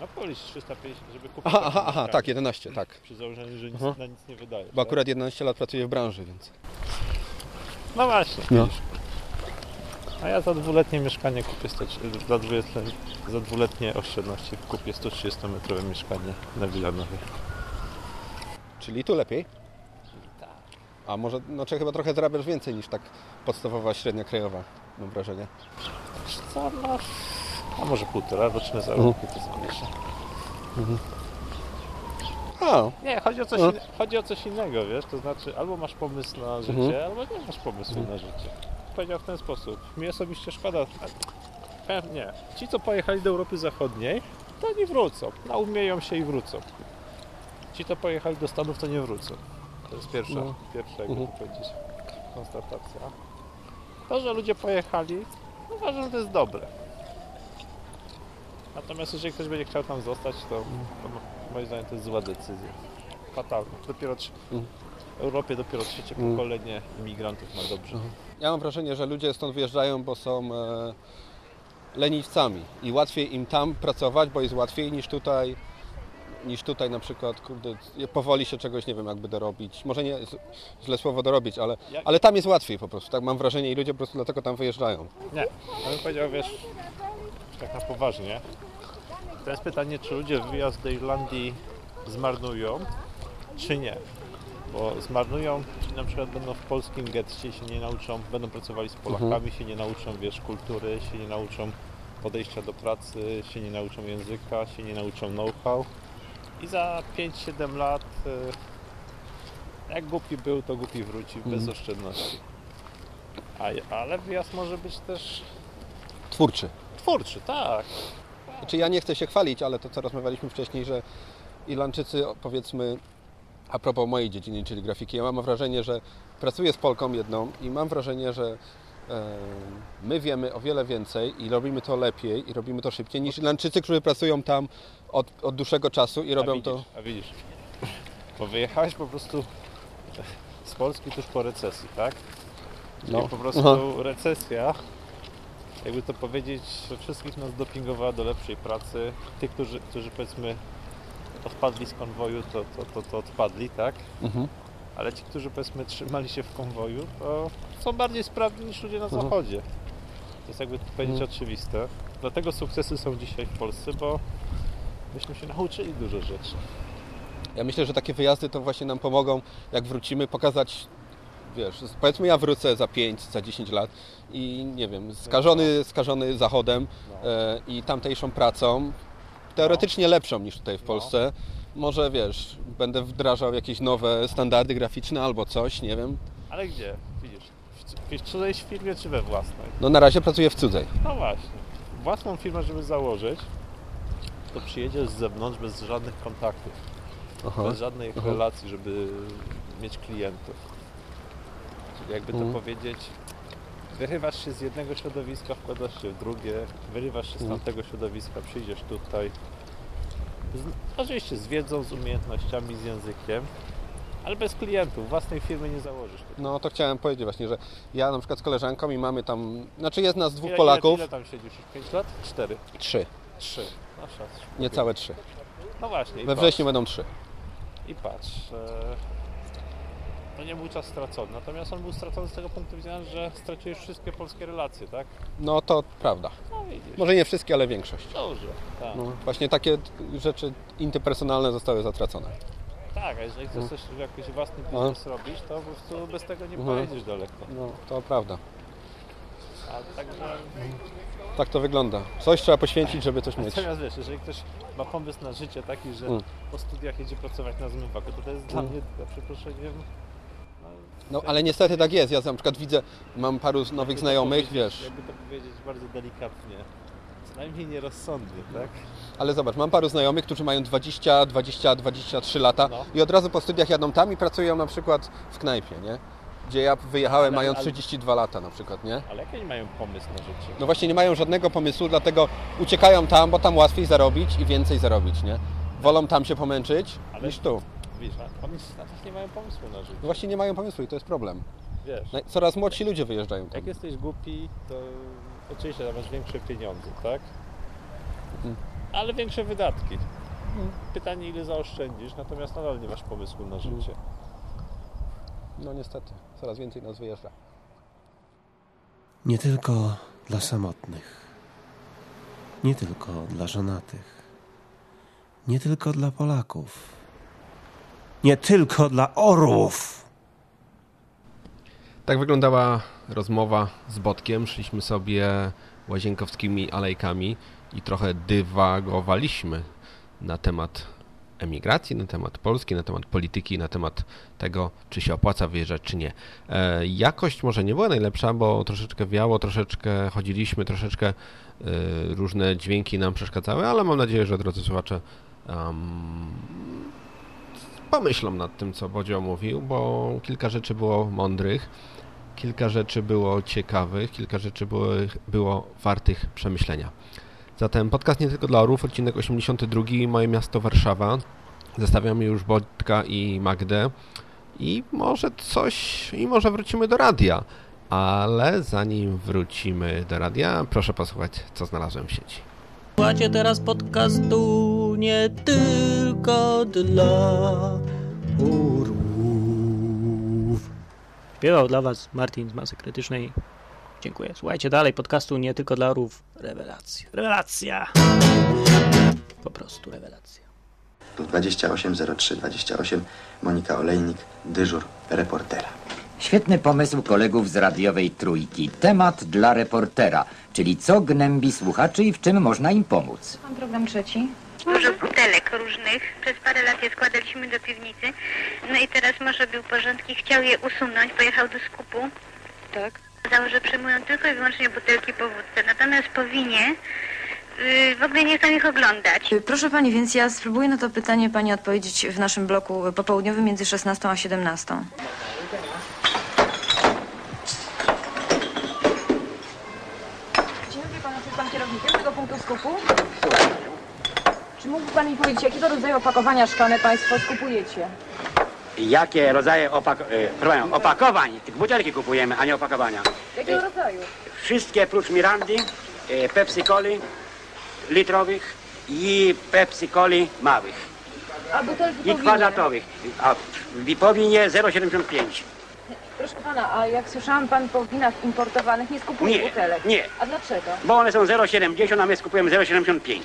No polisz 350, żeby kupić Aha, aha, aha tak, 11, tak. Przy założeniu, że nic, Aha. na nic nie wydaje. Bo akurat 11 lat pracuję w branży, więc... No właśnie, No. A ja za dwuletnie mieszkanie kupię 100, za, dwuletnie, za dwuletnie oszczędności kupię 130-metrowe mieszkanie na Wilanowie. Czyli tu lepiej? A może, no czy chyba trochę zarabiasz więcej niż tak podstawowa średnia krajowa, mam wrażenie. Co, no, a może półtora roczne zarobki to zmniejsza. Mhm. A, Nie, chodzi o, coś No. inne, chodzi o coś innego, wiesz, to znaczy albo masz pomysł na życie, Mhm. albo nie masz pomysłu na życie. Powiedział w ten sposób. Mi osobiście szkoda. Powiem, Nie. Ci, co pojechali do Europy Zachodniej, to nie wrócą. Naumieją się i wrócą. Ci, co pojechali do Stanów, to nie wrócą. To jest pierwsza, No. pierwsza jakby Mhm. to powiedzieć, konstatacja. To, że ludzie pojechali, uważam, że to jest dobre. Natomiast jeżeli ktoś będzie chciał tam zostać, to, to moim zdaniem to jest zła decyzja. Fatalna. Dopiero trz- w Europie dopiero trzecie Mhm. pokolenie imigrantów ma dobrze. Ja mam wrażenie, że ludzie stąd wyjeżdżają, bo są e, leniwcami i łatwiej im tam pracować, bo jest łatwiej niż tutaj, niż tutaj na przykład, kurde, powoli się czegoś, nie wiem, jakby dorobić. Może nie, z- źle słowo dorobić, ale, ale tam jest łatwiej po prostu, tak mam wrażenie i ludzie po prostu dlatego tam wyjeżdżają. Nie, ja bym powiedział, wiesz, tak na poważnie. To jest pytanie, czy ludzie wyjazd do Irlandii zmarnują, czy nie. Bo zmarnują, czyli na przykład będą w polskim getcie, się nie nauczą, będą pracowali z Polakami, Mhm. się nie nauczą, wiesz, kultury, się nie nauczą podejścia do pracy, się nie nauczą języka, się nie nauczą know-how. I za 5-7 lat, y, jak głupi był, to głupi wróci, bez Mhm. oszczędności. A, ale wyjazd może być też Twórczy. Twórczy, tak. Znaczy ja nie chcę się chwalić, ale to co rozmawialiśmy wcześniej, że Irlandczycy, powiedzmy, a propos mojej dziedziny, czyli grafiki, ja mam wrażenie, że pracuję z Polką jedną i mam wrażenie, że e, my wiemy o wiele więcej i robimy to lepiej i robimy to szybciej niż Irlandczycy, którzy pracują tam od, od dłuższego czasu i robią a widzisz, to... A widzisz, bo wyjechałeś po prostu z Polski tuż po recesji, tak? No. po prostu Aha. recesja, jakby to powiedzieć, że wszystkich nas dopingowała do lepszej pracy. Tych, którzy, którzy powiedzmy odpadli z konwoju, to, to, to, to odpadli, tak? Mhm. Ale ci, którzy powiedzmy trzymali się w konwoju, to są bardziej sprawni niż ludzie na Mhm. zachodzie. To jest jakby to powiedzieć Mhm. oczywiste. Dlatego sukcesy są dzisiaj w Polsce, bo myśmy się nauczyli dużo rzeczy. Ja myślę, że takie wyjazdy to właśnie nam pomogą, jak wrócimy, pokazać, wiesz, powiedzmy ja wrócę za 5, za 10 lat i nie wiem, skażony, skażony zachodem e, i tamtejszą pracą, teoretycznie lepszą niż tutaj w Polsce. Może, wiesz, będę wdrażał jakieś nowe standardy graficzne albo coś, nie wiem. Ale gdzie? Widzisz, w cudzej firmie czy we własnej? No na razie pracuję w cudzej. No właśnie. Własną firmę, żeby założyć, to przyjedziesz z zewnątrz bez żadnych kontaktów. Aha. Bez żadnej Aha. relacji, żeby mieć klientów. Jakby to Mhm. powiedzieć, wyrywasz się z jednego środowiska, wkładasz się w drugie, wyrywasz się z Mhm. tamtego środowiska, przyjdziesz tutaj. Z, oczywiście z wiedzą, z umiejętnościami, z językiem, ale bez klientów. Własnej firmy nie założysz. No to chciałem powiedzieć właśnie, że ja na przykład z koleżanką i mamy tam, znaczy jest nas dwóch Ile- Polaków, Ile, ile tam siedzisz już? 5 lat? 4? trzy, Trzy. No szacunek. niecałe trzy. No właśnie. We patrz. wrześniu będą trzy. I patrz. E, to nie był czas stracony. Natomiast on był stracony z tego punktu widzenia, że straciłeś wszystkie polskie relacje, tak? No to prawda. No. Może nie wszystkie, ale większość. Dobrze. Tak. No, właśnie takie rzeczy interpersonalne zostały zatracone. Tak, a jeżeli chcesz też jakiś własny No. biznes robić, to po prostu bez tego nie Mhm. pojedziesz daleko. No, to prawda. A także... Tak to wygląda. Coś trzeba poświęcić, żeby coś mieć. Natomiast wiesz, jeżeli ktoś ma pomysł na życie taki, że Mm. po studiach jedzie pracować na zmywaku, to to jest dla Mm. mnie, za przeproszeniem, No ale niestety tak jest. Ja na przykład widzę, mam paru nowych jakby znajomych, wiesz. Jakby to powiedzieć bardzo delikatnie, co najmniej nierozsądnie, tak? Ale zobacz, mam paru znajomych, którzy mają 20, 20, 23 lata No. i od razu po studiach jadą tam i pracują na przykład w knajpie, nie? Gdzie ja wyjechałem Ale- mając ale- 32 lata na przykład, nie? Ale jaki oni mają pomysł na życie? No właśnie nie mają żadnego pomysłu, dlatego uciekają tam, bo tam łatwiej zarobić i więcej zarobić, nie? Wolą tam się pomęczyć Ale- niż tu. Wiesz, a oni na też nie mają pomysłu na życie. No właśnie nie mają pomysłu i to jest problem. Wiesz, Coraz młodsi ludzie wyjeżdżają tam. jak jesteś głupi, to oczywiście masz większe pieniądze, tak? Mhm. ale większe wydatki. Pytanie, ile zaoszczędzisz, natomiast nadal nie masz pomysłu na życie. No niestety, coraz więcej nas wyjeżdża. Nie tylko dla samotnych, nie tylko dla żonatych, nie tylko dla Polaków, nie tylko dla orłów. Tak wyglądała rozmowa z Botkiem. Szliśmy sobie łazienkowskimi alejkami i trochę dywagowaliśmy na temat emigracji, na temat Polski, na temat polityki, na temat tego, czy się opłaca wyjeżdżać, czy nie. E, jakość może nie była najlepsza, bo troszeczkę wiało, troszeczkę chodziliśmy, troszeczkę e, różne dźwięki nam przeszkadzały, ale mam nadzieję, że drodzy słuchacze um, pomyślą nad tym, co Bodzio mówił, bo kilka rzeczy było mądrych, kilka rzeczy było ciekawych, kilka rzeczy było, było wartych przemyślenia. Zatem podcast nie tylko dla orów, odcinek 82, moje miasto Warszawa. Zostawiamy już Bodka i Magdę i może coś, i może wrócimy do radia. Ale zanim wrócimy do radia, proszę posłuchać, co znalazłem w sieci. Słuchacie teraz podcastu nie tylko dla orłów. Śpiewał dla was Martin z Masy Krytycznej. Dziękuję. Słuchajcie dalej podcastu nie tylko dla orłów. Rewelacja. Rewelacja. Po prostu rewelacja. Tu 2803 28 Monika Olejnik, dyżur reportera. Świetny pomysł kolegów z radiowej trójki. Temat dla reportera, czyli co gnębi słuchaczy i w czym można im pomóc. Mam program trzeci. Dużo butelek różnych. Przez parę lat je składaliśmy do piwnicy. No i teraz może był porządki, chciał je usunąć, pojechał do skupu. Tak. Okazało, że przyjmują tylko i wyłącznie butelki po wódce. Natomiast po winie yy, w ogóle nie chcą ich oglądać. Proszę Pani, więc ja spróbuję na to pytanie Pani odpowiedzieć w naszym bloku popołudniowym między 16 a 17. Dzień dobry Panu, jest Pan kierownikiem tego punktu skupu? Czy mógłby Pan mi powiedzieć, jakiego rodzaju opakowania szklane Państwo skupujecie? Jakie rodzaje opak e, proszę, opakowań? Butelki kupujemy, a nie opakowania. Jakiego rodzaju? Wszystkie prócz Mirandy, e, Pepsi Coli litrowych i Pepsi Coli małych. A butelki I kwadratowych. A w powinie 0,75. Proszę Pana, a jak słyszałam Pan po winach importowanych nie skupuje Nie, butelek. nie. A dlaczego? Bo one są 0,70, a my skupujemy 0,75.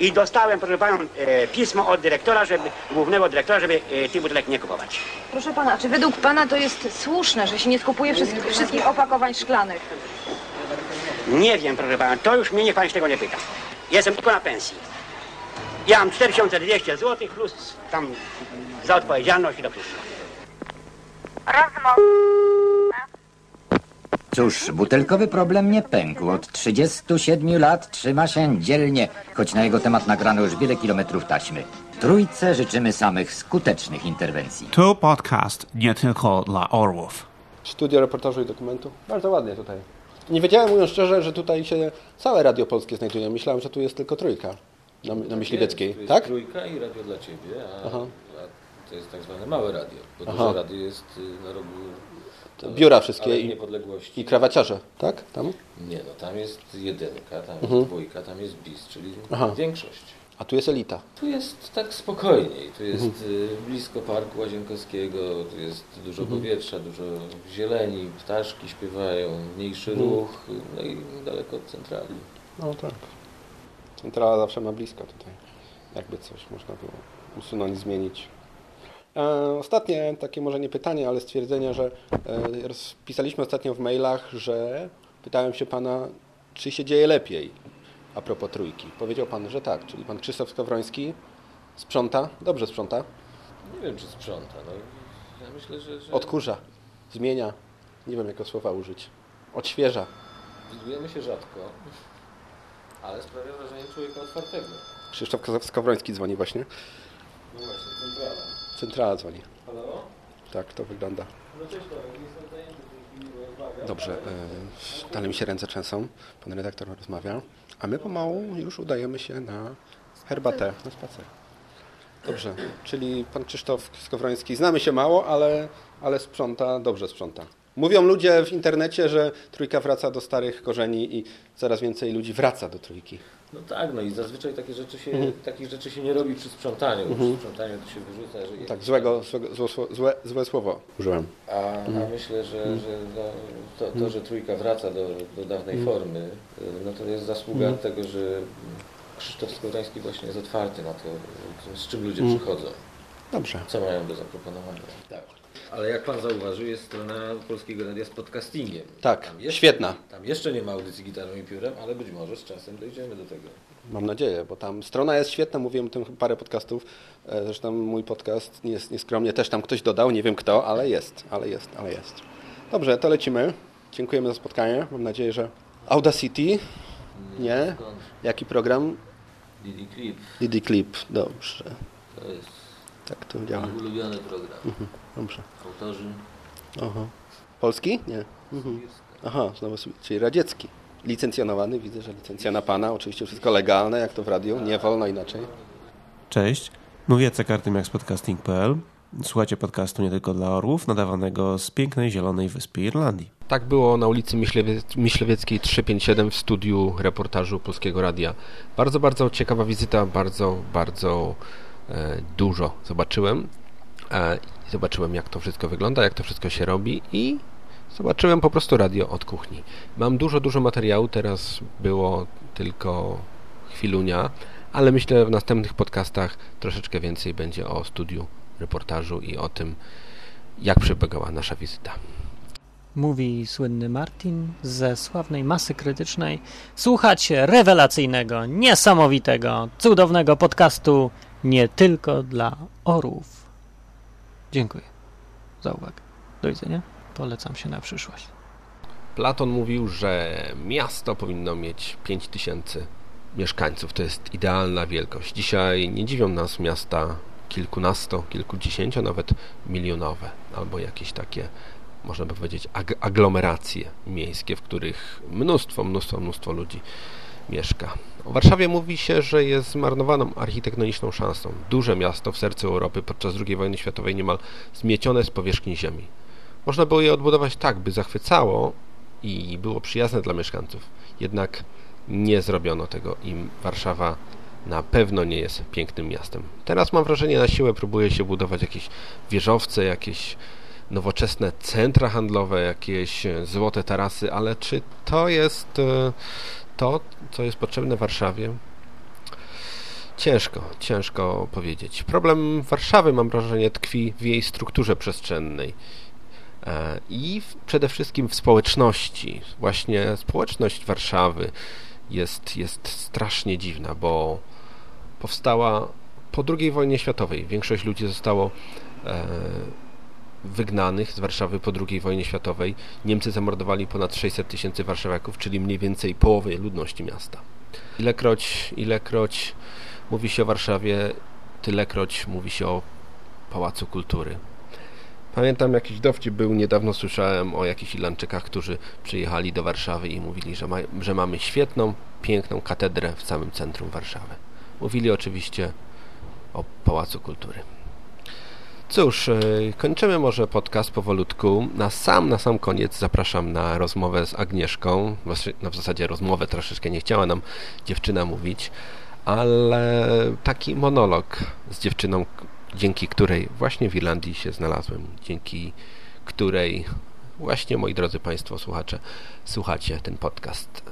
I dostałem, proszę panią, e, pismo od dyrektora, żeby, głównego dyrektora, żeby e, tych butelek nie kupować. Proszę Pana, a czy według Pana to jest słuszne, że się nie skupuje wszystkich, wszystkich opakowań szklanych? Nie wiem, proszę pana, to już mnie niech pan się tego nie pyta. Jestem tylko na pensji. Ja mam 4200 zł plus tam za odpowiedzialność i do wszystko. Cóż, butelkowy problem nie pękł. Od 37 lat trzyma się dzielnie, choć na jego temat nagrano już wiele kilometrów taśmy. Trójce życzymy samych skutecznych interwencji. To podcast nie tylko dla orłów. Studio reportażu i dokumentu. Bardzo ładnie tutaj. Nie wiedziałem, mówiąc szczerze, że tutaj się całe radio polskie znajduje. Myślałem, że tu jest tylko trójka na, na Myśliwieckiej. Tu jest Tak? trójka i radio dla Ciebie, a, Aha. a to jest tak zwane małe radio, bo Aha. duże radio jest y, na rogu To Biura wszystkie i, i krawaciarze, tak? Tam? Nie, no tam jest jedynka, tam Mhm. jest dwójka, tam jest bis, czyli Aha. większość. A tu jest elita. Tu jest tak spokojniej, tu jest Mhm. blisko Parku Łazienkowskiego, tu jest dużo Mhm. powietrza, dużo zieleni, ptaszki śpiewają, mniejszy Mhm. ruch, no i daleko od centrali. No tak. Centrala zawsze ma blisko tutaj. Jakby coś można było usunąć, zmienić. E, ostatnie takie może nie pytanie, ale stwierdzenie, że e, pisaliśmy ostatnio w mailach, że pytałem się pana, czy się dzieje lepiej a propos trójki. Powiedział pan, że tak, czyli pan Krzysztof Skowroński sprząta, dobrze sprząta, Nie wiem, czy sprząta, no ja myślę, że... że... odkurza, zmienia, nie wiem jakiego słowa użyć, odświeża. Widujemy się rzadko, ale sprawia wrażenie człowieka otwartego. Krzysztof Skowroński dzwoni właśnie. No właśnie, centrala. Centrala dzwoni. Halo? Tak to wygląda. No cześć, Tomek, jestem zajęty w tej chwili, bo rozmawiam. Dobrze, e, dalej mi się ręce trzęsą. Pan redaktor rozmawia, a my pomału już udajemy się na herbatę, na spacer. Dobrze, czyli pan Krzysztof Skowroński, znamy się mało, ale, ale sprząta, dobrze sprząta. Mówią ludzie w internecie, że trójka wraca do starych korzeni i coraz więcej ludzi wraca do trójki. No tak, no i zazwyczaj takie rzeczy się, Mhm. takich rzeczy się nie robi przy sprzątaniu. Mhm. Przy sprzątaniu to się wyrzuca. Że Tak, złego, złego, złe, złe, złe słowo użyłem. A, a Mhm. myślę, że, Mhm. że no, to, to, Mhm. że trójka wraca do, do dawnej Mhm. formy, y, no to jest zasługa tego, że Krzysztof Skowroński właśnie jest otwarty na to, z czym ludzie przychodzą. Dobrze. Co mają do zaproponowania. Tak. Ale jak pan zauważył, jest strona Polskiego Radia z podcastingiem. Tak, Tam jeszcze, świetna. Tam jeszcze nie ma audycji gitarą i piórem, ale być może z czasem dojdziemy do tego. Mam nadzieję, bo tam strona jest świetna, mówiłem o tym parę podcastów. E, Zresztą mój podcast jest nieskromnie, też tam ktoś dodał, nie wiem kto, ale jest, ale jest, ale jest. Dobrze, to lecimy. Dziękujemy za spotkanie. Mam nadzieję, że Audacity, nie? Jaki program? Didi Clip. Didi Clip, dobrze. To jest Tak to działa. ulubiony program. Mhm, Dobrze. Autorzy Aha. Polski? Nie. Mhm. Aha, znowu, czyli radziecki. Licencjonowany, widzę, że licencja na pana, oczywiście wszystko legalne, jak to w radiu, nie wolno inaczej. Cześć, mówię Jacek Artymiak z podcasting.pl. Słuchajcie podcastu nie tylko dla orłów, nadawanego z pięknej zielonej wyspy Irlandii. Tak było na ulicy Myślewie- Myślewieckiej 357 w studiu reportażu Polskiego Radia. Bardzo, bardzo ciekawa wizyta, bardzo, bardzo e, dużo zobaczyłem. Zobaczyłem jak to wszystko wygląda, jak to wszystko się robi i zobaczyłem po prostu radio od kuchni. Mam dużo, dużo materiału, teraz było tylko chwilunia, ale myślę w następnych podcastach troszeczkę więcej będzie o studiu reportażu i o tym, jak przebiegała nasza wizyta. Mówi słynny Martin ze sławnej masy krytycznej. Słuchacie rewelacyjnego, niesamowitego, cudownego podcastu nie tylko dla orłów. Dziękuję za uwagę. Do widzenia. Polecam się na przyszłość. Platon mówił, że miasto powinno mieć 5000 mieszkańców. To jest idealna wielkość. Dzisiaj nie dziwią nas miasta kilkunasto, kilkudziesięcio, nawet milionowe, albo jakieś takie, można by powiedzieć, ag aglomeracje miejskie, w których mnóstwo, mnóstwo, mnóstwo ludzi mieszka. O Warszawie mówi się, że jest zmarnowaną architektoniczną szansą. Duże miasto w sercu Europy podczas II wojny światowej niemal zmiecione z powierzchni ziemi. Można było je odbudować tak, by zachwycało i było przyjazne dla mieszkańców. Jednak nie zrobiono tego i Warszawa na pewno nie jest pięknym miastem. Teraz mam wrażenie, na siłę próbuje się budować jakieś wieżowce, jakieś nowoczesne centra handlowe, jakieś złote tarasy, ale czy to jest e, to, co jest potrzebne Warszawie? Ciężko, ciężko powiedzieć. Problem Warszawy, mam wrażenie, tkwi w jej strukturze przestrzennej e, i w, przede wszystkim w społeczności. Właśnie społeczność Warszawy jest, jest strasznie dziwna, bo powstała po II wojnie światowej. Większość ludzi zostało e, wygnanych z Warszawy po II wojnie światowej. Niemcy zamordowali ponad 600 tysięcy warszawiaków, czyli mniej więcej połowę ludności miasta. Ilekroć, ilekroć mówi się o Warszawie, tylekroć mówi się o Pałacu Kultury. Pamiętam jakiś dowcip był, niedawno słyszałem o jakichś Irlandczykach, którzy przyjechali do Warszawy i mówili, że, ma, że mamy świetną, piękną katedrę w samym centrum Warszawy. Mówili oczywiście o Pałacu Kultury. Cóż, yy, kończymy może podcast powolutku. Na sam, na sam koniec zapraszam na rozmowę z Agnieszką. No w zasadzie rozmowę troszeczkę nie chciała nam dziewczyna mówić, ale taki monolog z dziewczyną, dzięki której właśnie w Irlandii się znalazłem, dzięki której właśnie, moi drodzy Państwo słuchacze, słuchacie ten podcast.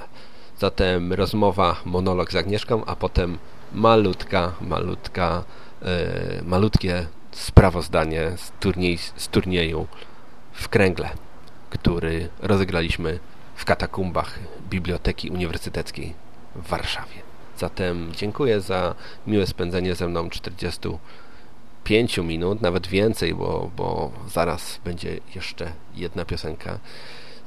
Zatem rozmowa, monolog z Agnieszką, a potem malutka, malutka, yy, malutkie sprawozdanie z, turniej, z turnieju w Kręgle, który rozegraliśmy w katakumbach Biblioteki Uniwersyteckiej w Warszawie. Zatem dziękuję za miłe spędzenie ze mną 45 minut, nawet więcej, bo, bo zaraz będzie jeszcze jedna piosenka.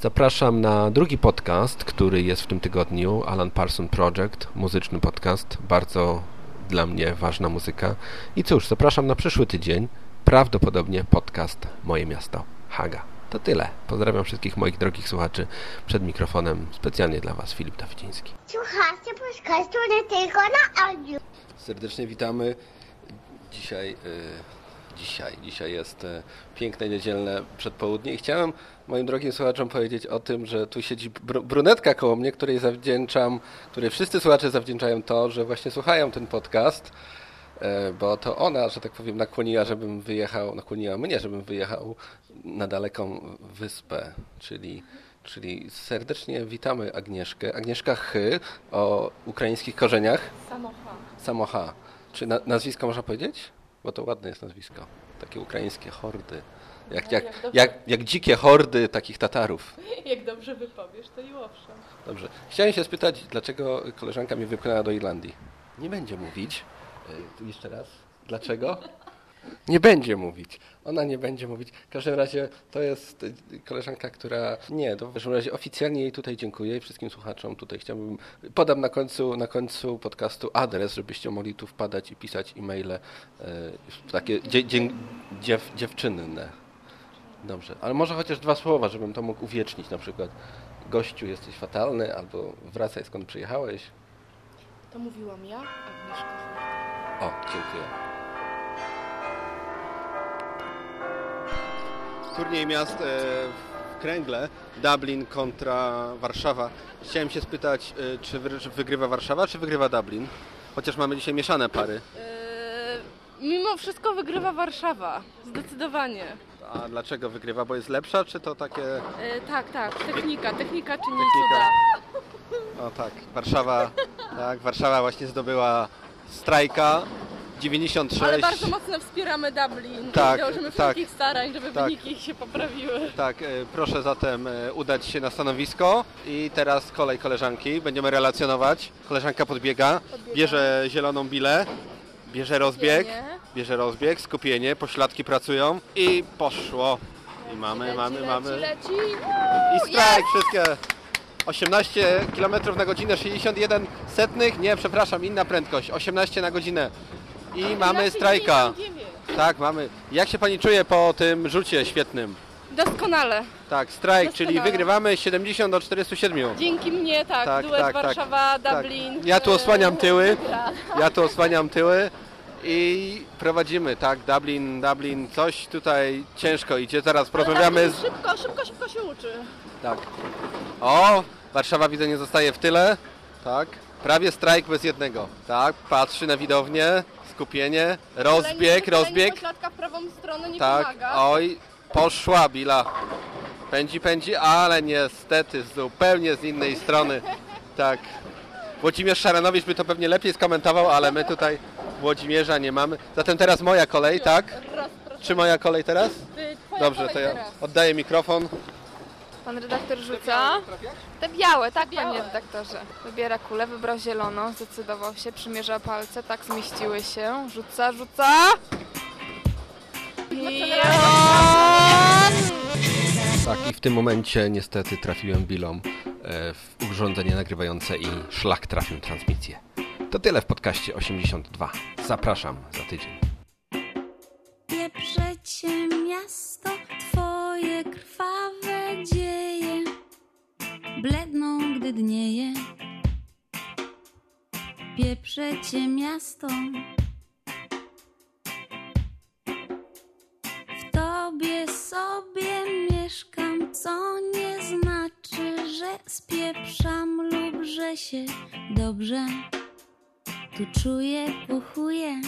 Zapraszam na drugi podcast, który jest w tym tygodniu, Alan Parson Project, muzyczny podcast, bardzo dla mnie ważna muzyka. I cóż, zapraszam na przyszły tydzień, prawdopodobnie podcast Moje Miasto, Haga. To tyle. Pozdrawiam wszystkich moich drogich słuchaczy przed mikrofonem. Specjalnie dla Was Filip Dawidziński. Słuchajcie podcastu nie tylko na audio. Serdecznie witamy. Dzisiaj dzisiaj. Dzisiaj jest e, piękne niedzielne przedpołudnie i chciałem moim drogim słuchaczom powiedzieć o tym, że tu siedzi br brunetka koło mnie, której zawdzięczam, której wszyscy słuchacze zawdzięczają to, że właśnie słuchają ten podcast, e, bo to ona, że tak powiem, nakłoniła, żebym wyjechał, nakłoniła mnie, żebym wyjechał na daleką wyspę, czyli Czyli serdecznie witamy Agnieszkę. Agnieszka Chy o ukraińskich korzeniach. Samocha. Samocha. Czy na, nazwisko można powiedzieć? Bo to ładne jest nazwisko. Takie ukraińskie hordy. Jak, No, jak, jak jak dzikie hordy takich Tatarów. Jak dobrze wypowiesz, to i owszem. Dobrze. Chciałem się spytać, dlaczego koleżanka mnie wypchnęła do Irlandii. Nie będzie mówić. E, Jeszcze raz. Dlaczego? Nie będzie mówić. Ona nie będzie mówić. W każdym razie to jest y, koleżanka, która... Nie, to w każdym razie oficjalnie jej tutaj dziękuję i wszystkim słuchaczom tutaj chciałbym... Podam na końcu, na końcu podcastu adres, żebyście mogli tu wpadać i pisać e-maile e, takie dzie, dzie, dziew, dziewczynne. Dobrze, ale może chociaż dwa słowa, żebym to mógł uwiecznić. Na przykład gościu jesteś fatalny, albo wracaj skąd przyjechałeś. To mówiłam ja, Agnieszka. O, dziękuję. Turniej miast e, w Kręgle, Dublin kontra Warszawa. Chciałem się spytać, e, czy wy- czy wygrywa Warszawa, czy wygrywa Dublin? Chociaż mamy dzisiaj mieszane pary. Yy, mimo wszystko wygrywa Warszawa. Zdecydowanie. A dlaczego wygrywa? Bo jest lepsza, czy to takie... Yy, tak, tak. Technika. Technika czyni cuda. O tak, Warszawa, tak, Warszawa właśnie zdobyła strajka 96. Ale bardzo mocno wspieramy Dublin. Tak, I dążymy tak, wszelkich starań, żeby tak. wyniki ich się poprawiły. Tak, e, proszę zatem e, udać się na stanowisko i teraz kolej koleżanki. Będziemy relacjonować. Koleżanka podbiega, bierze zieloną bilę, bierze rozbieg, Skupienie. bierze rozbieg, skupienie, pośladki pracują i poszło. I mamy, mamy, leci, mamy. Leci, I strajk, wszystkie 18 km na godzinę, 61 setnych, nie, przepraszam, inna prędkość, 18 na godzinę. I mamy strajka. Tak, mamy. Jak się Pani czuje po tym rzucie świetnym? Doskonale. Tak, strajk, czyli wygrywamy 70 do 47. Dzięki mnie, tak. Tak, duet tak, tak, Warszawa, tak. Dublin. Ja tu yy, osłaniam tyły. Ja tu osłaniam tyły i prowadzimy, tak, Dublin, Dublin, coś tutaj ciężko idzie. Zaraz porozmawiamy z... Szybko, szybko, szybko się uczy. Tak. O, Warszawa widzę nie zostaje w tyle. Tak. Prawie strajk bez jednego. Tak, patrzy na widownię, skupienie, rozbieg, rozbieg. pośladka w prawą stronę nie Tak, pomaga. oj, poszła Bila. Pędzi, pędzi, ale niestety zupełnie z innej strony. Tak. Włodzimierz Szaranowicz by to pewnie lepiej skomentował, ale my tutaj Włodzimierza nie mamy. Zatem teraz moja kolej, tak? Czy moja kolej teraz? Twoja Dobrze, to ja oddaję mikrofon. Pan redaktor rzuca. Te białe, tak panie redaktorze. Wybiera kulę, wybrał zieloną, zdecydował się, przymierza palce, tak zmieściły się. Rzuca, rzuca. Tak, i w tym momencie niestety trafiłem bilą e, w urządzenie nagrywające i szlak trafił transmisję. To tyle w podcaście 82. Zapraszam za tydzień. Pieprze cię miasto, Bledną, gdy dnieje. Pieprze cię miasto. W tobie sobie mieszkam, co nie znaczy, że spieprzam lub że się dobrze Tu czuję, puchuję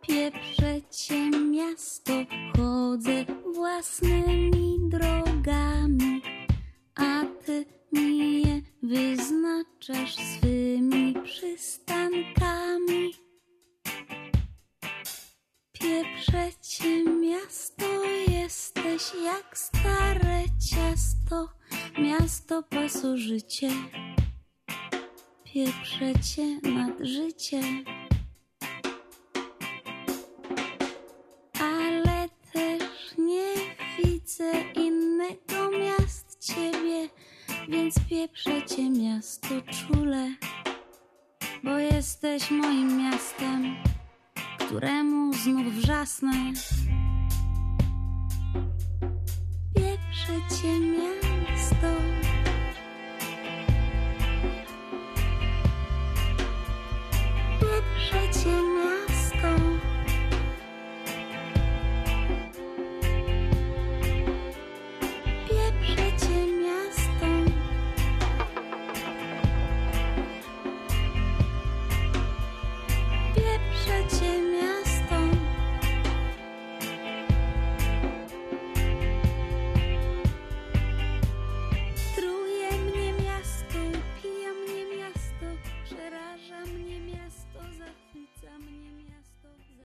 Pieprze cię miasto, chodzę własnymi drogami, a ty mi je wyznaczasz swymi przystankami. Pieprze cię miasto, jesteś jak stare ciasto, miasto pasożycie. Pieprze cię